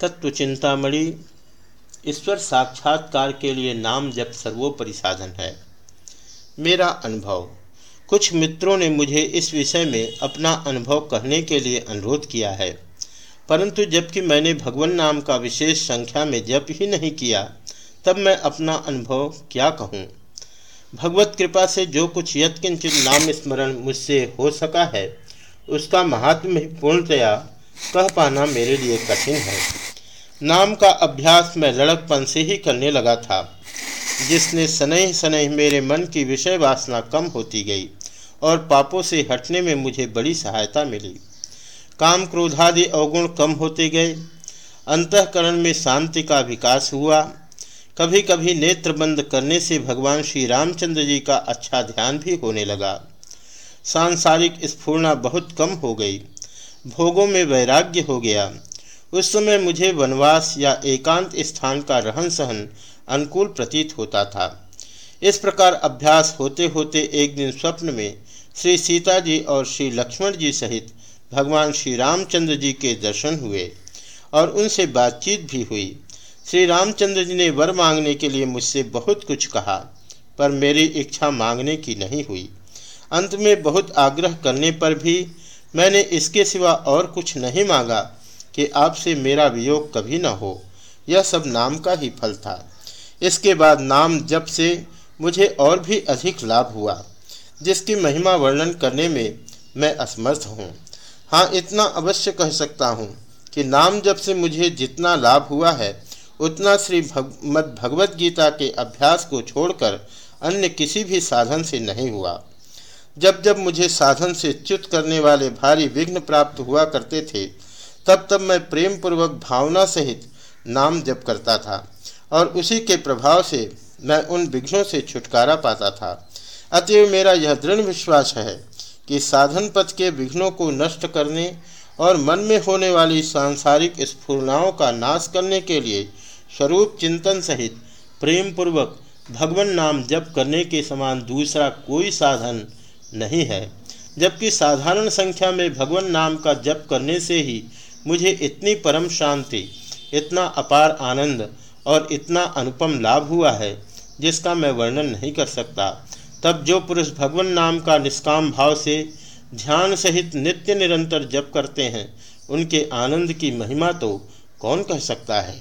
तत्व चिंतामणि ईश्वर साक्षात्कार के लिए नाम जब सर्वोपरि साधन है। मेरा अनुभव, कुछ मित्रों ने मुझे इस विषय में अपना अनुभव कहने के लिए अनुरोध किया है, परंतु जबकि मैंने भगवान नाम का विशेष संख्या में जप ही नहीं किया, तब मैं अपना अनुभव क्या कहूँ? भगवत कृपा से जो कुछ यत्किंचित नाम स्मरण मुझसे हो सका है, उसका महात्म पूर्णतया कह पाना मेरे लिए कठिन है। नाम का अभ्यास मैं लड़कपन से ही करने लगा था, जिसने सनह सनह मेरे मन की विषय वासना कम होती गई और पापों से हटने में मुझे बड़ी सहायता मिली। काम क्रोधादि अवगुण कम होते गए, अंतकरण में शांति का विकास हुआ। कभी कभी नेत्र बंद करने से भगवान श्री रामचंद्र जी का अच्छा ध्यान भी होने लगा। सांसारिक स्फूर्णा बहुत कम हो गई। भोगों में वैराग्य हो गया। उस समय मुझे वनवास या एकांत स्थान का रहन सहन अनुकूल प्रतीत होता था। इस प्रकार अभ्यास होते होते एक दिन स्वप्न में श्री सीता जी और श्री लक्ष्मण जी सहित भगवान श्री रामचंद्र जी के दर्शन हुए और उनसे बातचीत भी हुई। श्री रामचंद्र जी ने वर मांगने के लिए मुझसे बहुत कुछ कहा, पर मेरी इच्छा मांगने की नहीं हुई। अंत में बहुत आग्रह करने पर भी मैंने इसके सिवा और कुछ नहीं मांगा। कि आपसे मेरा वियोग कभी न हो। यह सब नाम का ही फल था। इसके बाद नाम जब से मुझे और भी अधिक लाभ हुआ जिसकी महिमा वर्णन करने में मैं असमर्थ हूँ। हाँ इतना अवश्य कह सकता हूँ कि नाम जब से मुझे जितना लाभ हुआ है उतना श्री भग, मद भगवत गीता के अभ्यास को छोड़कर अन्य किसी भी साधन से नहीं हुआ। जब जब मुझे साधन से च्युत करने वाले भारी विघ्न प्राप्त हुआ करते थे तब तब मैं प्रेम पूर्वक भावना सहित नाम जप करता था, और उसी के प्रभाव से मैं उन विघ्नों से छुटकारा पाता था। अतएव मेरा यह दृढ़ विश्वास है कि साधन पथ के विघ्नों को नष्ट करने और मन में होने वाली सांसारिक स्फूर्णाओं का नाश करने के लिए स्वरूप चिंतन सहित प्रेम पूर्वक भगवान नाम जप करने के समान दूसरा कोई साधन नहीं है, जबकि साधारण संख्या में भगवान नाम का जप करने से ही मुझे इतनी परम शांति, इतना अपार आनंद और इतना अनुपम लाभ हुआ है, जिसका मैं वर्णन नहीं कर सकता। तब जो पुरुष भगवान नाम का निष्काम भाव से ध्यान सहित नित्य निरंतर जप करते हैं, उनके आनंद की महिमा तो कौन कह सकता है?